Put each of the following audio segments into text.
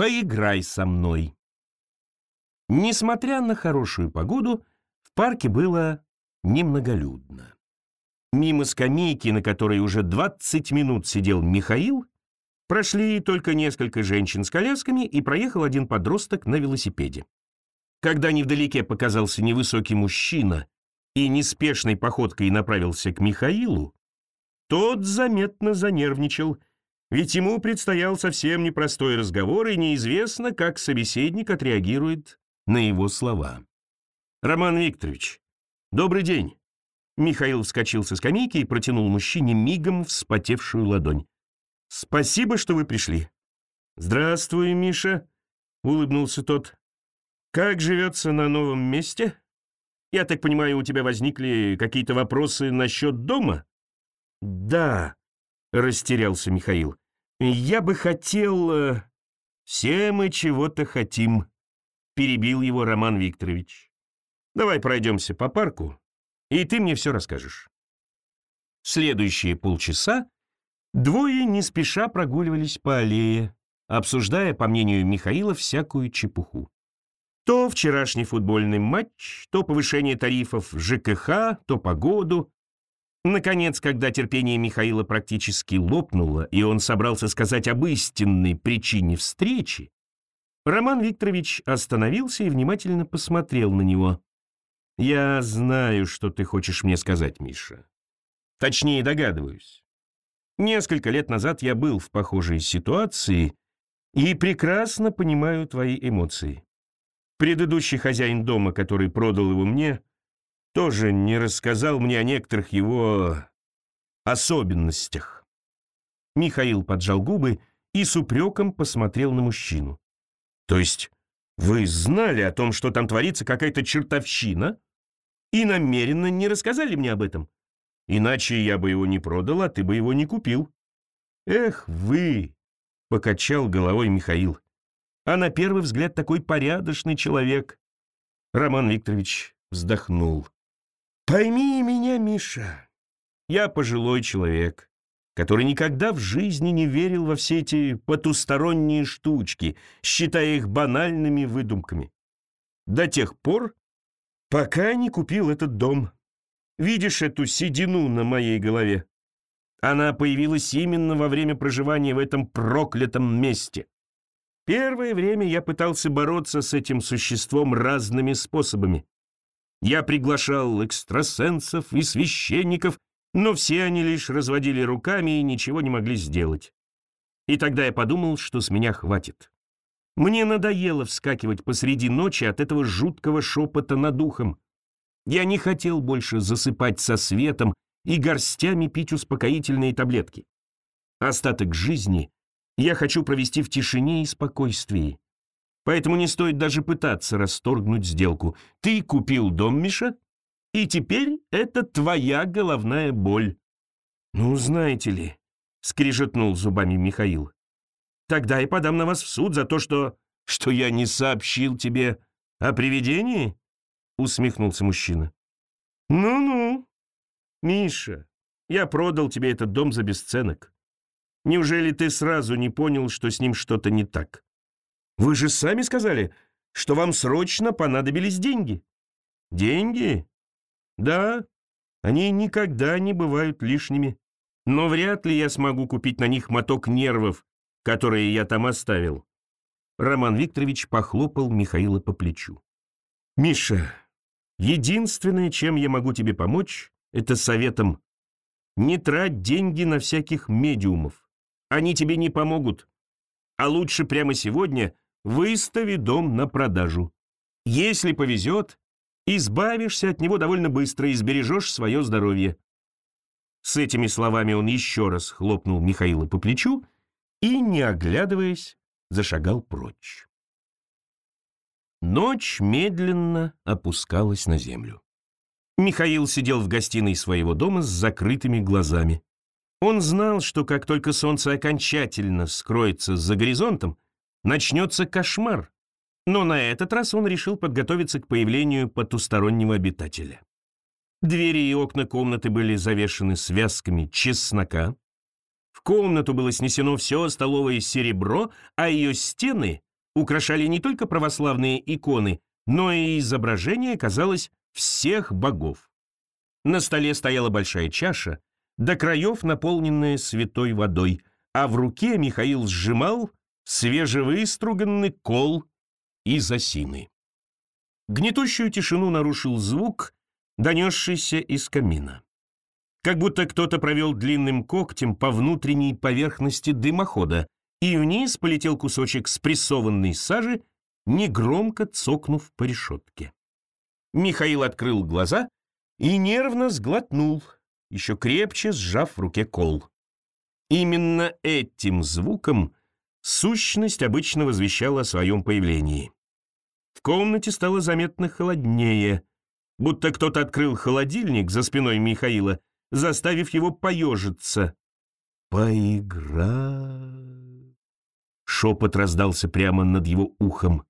Поиграй со мной. Несмотря на хорошую погоду, в парке было немноголюдно. Мимо скамейки, на которой уже 20 минут сидел Михаил, прошли только несколько женщин с колясками и проехал один подросток на велосипеде. Когда невдалеке показался невысокий мужчина и неспешной походкой направился к Михаилу, тот заметно занервничал, ведь ему предстоял совсем непростой разговор, и неизвестно, как собеседник отреагирует на его слова. «Роман Викторович, добрый день!» Михаил вскочил со скамейки и протянул мужчине мигом вспотевшую ладонь. «Спасибо, что вы пришли». «Здравствуй, Миша», — улыбнулся тот. «Как живется на новом месте? Я так понимаю, у тебя возникли какие-то вопросы насчет дома?» «Да», — растерялся Михаил. «Я бы хотел...» э, «Все мы чего-то хотим», — перебил его Роман Викторович. «Давай пройдемся по парку, и ты мне все расскажешь». Следующие полчаса двое не спеша прогуливались по аллее, обсуждая, по мнению Михаила, всякую чепуху. То вчерашний футбольный матч, то повышение тарифов ЖКХ, то погоду. Наконец, когда терпение Михаила практически лопнуло, и он собрался сказать об истинной причине встречи, Роман Викторович остановился и внимательно посмотрел на него. «Я знаю, что ты хочешь мне сказать, Миша. Точнее, догадываюсь. Несколько лет назад я был в похожей ситуации и прекрасно понимаю твои эмоции. Предыдущий хозяин дома, который продал его мне, тоже не рассказал мне о некоторых его особенностях. Михаил поджал губы и с упреком посмотрел на мужчину. То есть вы знали о том, что там творится какая-то чертовщина, и намеренно не рассказали мне об этом? Иначе я бы его не продал, а ты бы его не купил. Эх вы, — покачал головой Михаил а на первый взгляд такой порядочный человек. Роман Викторович вздохнул. «Пойми меня, Миша, я пожилой человек, который никогда в жизни не верил во все эти потусторонние штучки, считая их банальными выдумками. До тех пор, пока не купил этот дом. Видишь эту седину на моей голове? Она появилась именно во время проживания в этом проклятом месте. Первое время я пытался бороться с этим существом разными способами. Я приглашал экстрасенсов и священников, но все они лишь разводили руками и ничего не могли сделать. И тогда я подумал, что с меня хватит. Мне надоело вскакивать посреди ночи от этого жуткого шепота над ухом. Я не хотел больше засыпать со светом и горстями пить успокоительные таблетки. Остаток жизни я хочу провести в тишине и спокойствии. Поэтому не стоит даже пытаться расторгнуть сделку. Ты купил дом, Миша, и теперь это твоя головная боль. Ну, знаете ли, — скрижетнул зубами Михаил, — тогда я подам на вас в суд за то, что... что я не сообщил тебе о привидении? Усмехнулся мужчина. Ну-ну, Миша, я продал тебе этот дом за бесценок. Неужели ты сразу не понял, что с ним что-то не так? Вы же сами сказали, что вам срочно понадобились деньги. Деньги? Да, они никогда не бывают лишними. Но вряд ли я смогу купить на них моток нервов, которые я там оставил. Роман Викторович похлопал Михаила по плечу. «Миша, единственное, чем я могу тебе помочь, это советом. Не трать деньги на всяких медиумов. Они тебе не помогут. А лучше прямо сегодня выстави дом на продажу. Если повезет, избавишься от него довольно быстро и сбережешь свое здоровье». С этими словами он еще раз хлопнул Михаила по плечу и, не оглядываясь, зашагал прочь. Ночь медленно опускалась на землю. Михаил сидел в гостиной своего дома с закрытыми глазами. Он знал, что как только солнце окончательно скроется за горизонтом, начнется кошмар. Но на этот раз он решил подготовиться к появлению потустороннего обитателя. Двери и окна комнаты были завешены связками чеснока. В комнату было снесено все столовое серебро, а ее стены украшали не только православные иконы, но и изображения, казалось, всех богов. На столе стояла большая чаша, до краев наполненная святой водой, а в руке Михаил сжимал свежевыструганный кол из осины. Гнетущую тишину нарушил звук, донесшийся из камина. Как будто кто-то провел длинным когтем по внутренней поверхности дымохода, и вниз полетел кусочек спрессованной сажи, негромко цокнув по решетке. Михаил открыл глаза и нервно сглотнул, еще крепче сжав в руке кол. Именно этим звуком сущность обычно возвещала о своем появлении. В комнате стало заметно холоднее, будто кто-то открыл холодильник за спиной Михаила, заставив его поежиться. «Поиграй!» Шепот раздался прямо над его ухом.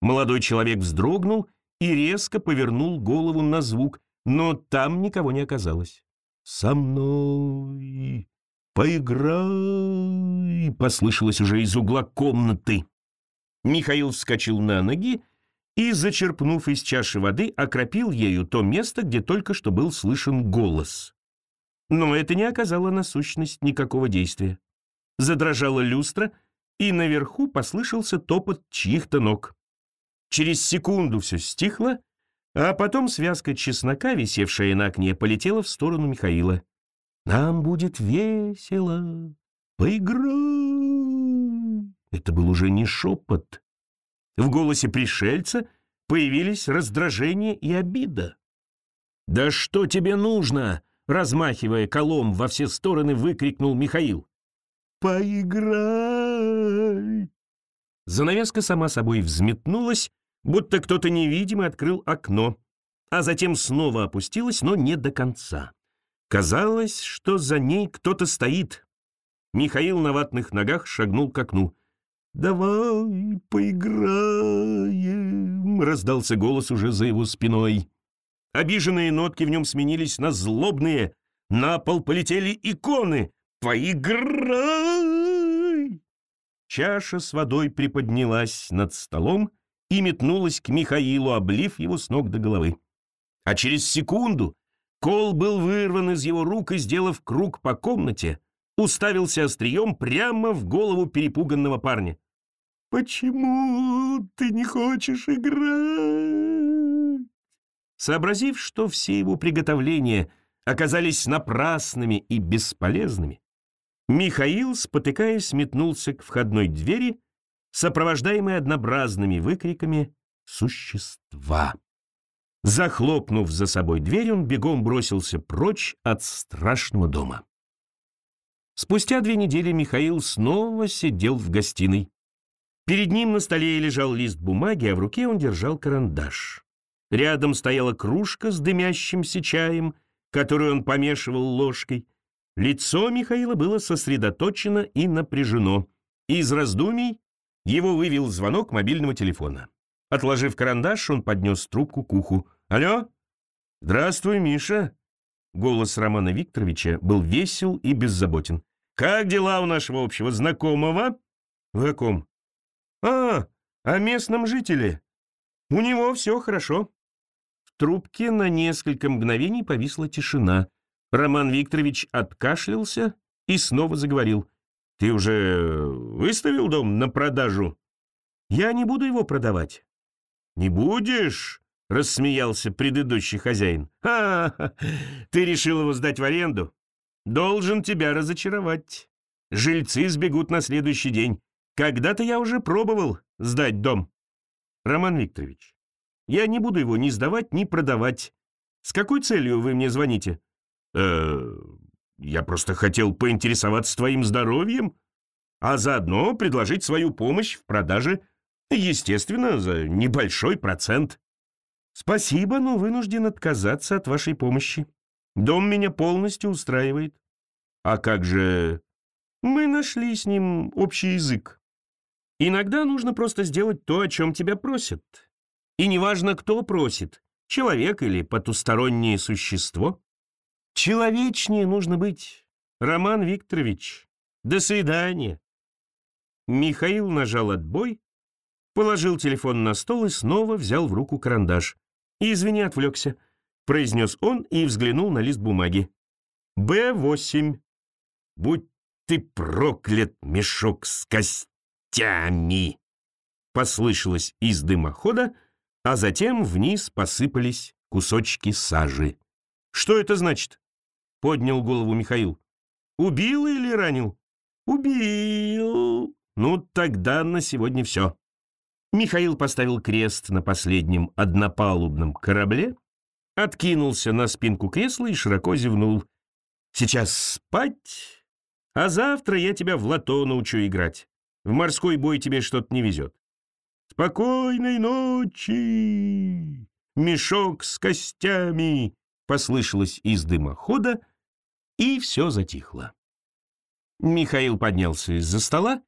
Молодой человек вздрогнул и резко повернул голову на звук, но там никого не оказалось. «Со мной поиграй!» послышалось уже из угла комнаты. Михаил вскочил на ноги и, зачерпнув из чаши воды, окропил ею то место, где только что был слышен голос. Но это не оказало на сущность никакого действия. Задрожала люстра, и наверху послышался топот чьих-то ног. Через секунду все стихло, а потом связка чеснока, висевшая на окне, полетела в сторону Михаила. «Нам будет весело, поиграй!» Это был уже не шепот. В голосе пришельца появились раздражение и обида. «Да что тебе нужно?» Размахивая колом во все стороны, выкрикнул Михаил. «Поиграй!» Занавеска сама собой взметнулась, будто кто-то невидимый открыл окно, а затем снова опустилась, но не до конца. Казалось, что за ней кто-то стоит. Михаил на ватных ногах шагнул к окну. «Давай поиграем!» — раздался голос уже за его спиной. Обиженные нотки в нем сменились на злобные. На пол полетели иконы. «Поиграй!» Чаша с водой приподнялась над столом, и метнулась к Михаилу, облив его с ног до головы. А через секунду кол был вырван из его рук и, сделав круг по комнате, уставился острием прямо в голову перепуганного парня. «Почему ты не хочешь играть?» Сообразив, что все его приготовления оказались напрасными и бесполезными, Михаил, спотыкаясь, метнулся к входной двери сопровождаемые однообразными выкриками «Существа!». Захлопнув за собой дверь, он бегом бросился прочь от страшного дома. Спустя две недели Михаил снова сидел в гостиной. Перед ним на столе лежал лист бумаги, а в руке он держал карандаш. Рядом стояла кружка с дымящимся чаем, которую он помешивал ложкой. Лицо Михаила было сосредоточено и напряжено. Из раздумий его вывел звонок мобильного телефона. Отложив карандаш, он поднес трубку к уху. «Алло? Здравствуй, Миша!» Голос Романа Викторовича был весел и беззаботен. «Как дела у нашего общего знакомого?» «Вы о ком?» «А, о местном жителе. У него все хорошо». В трубке на несколько мгновений повисла тишина. Роман Викторович откашлялся и снова заговорил. Ты уже выставил дом на продажу? Я не буду его продавать. Не будешь? Рассмеялся предыдущий хозяин. Ха, ты решил его сдать в аренду? Должен тебя разочаровать. Жильцы сбегут на следующий день. Когда-то я уже пробовал сдать дом. Роман Викторович, я не буду его ни сдавать, ни продавать. С какой целью вы мне звоните? Э, я просто хотел поинтересоваться твоим здоровьем, а заодно предложить свою помощь в продаже, естественно, за небольшой процент. Спасибо, но вынужден отказаться от вашей помощи. Дом меня полностью устраивает. А как же... Мы нашли с ним общий язык. Иногда нужно просто сделать то, о чем тебя просят. И неважно, кто просит, человек или потустороннее существо. Человечнее нужно быть. Роман Викторович, до свидания. Михаил нажал отбой Положил телефон на стол и снова взял в руку карандаш. «Извини, отвлекся», — произнес он и взглянул на лист бумаги. «Б-8. Будь ты проклят, мешок с костями!» Послышалось из дымохода, а затем вниз посыпались кусочки сажи. «Что это значит?» — поднял голову Михаил. «Убил или ранил?» «Убил!» «Ну, тогда на сегодня все». Михаил поставил крест на последнем однопалубном корабле, откинулся на спинку кресла и широко зевнул. «Сейчас спать, а завтра я тебя в лото научу играть. В морской бой тебе что-то не везет. Спокойной ночи! Мешок с костями!» Послышалось из дымохода, и все затихло. Михаил поднялся из-за стола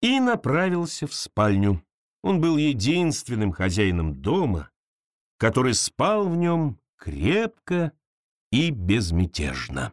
и направился в спальню. Он был единственным хозяином дома, который спал в нем крепко и безмятежно.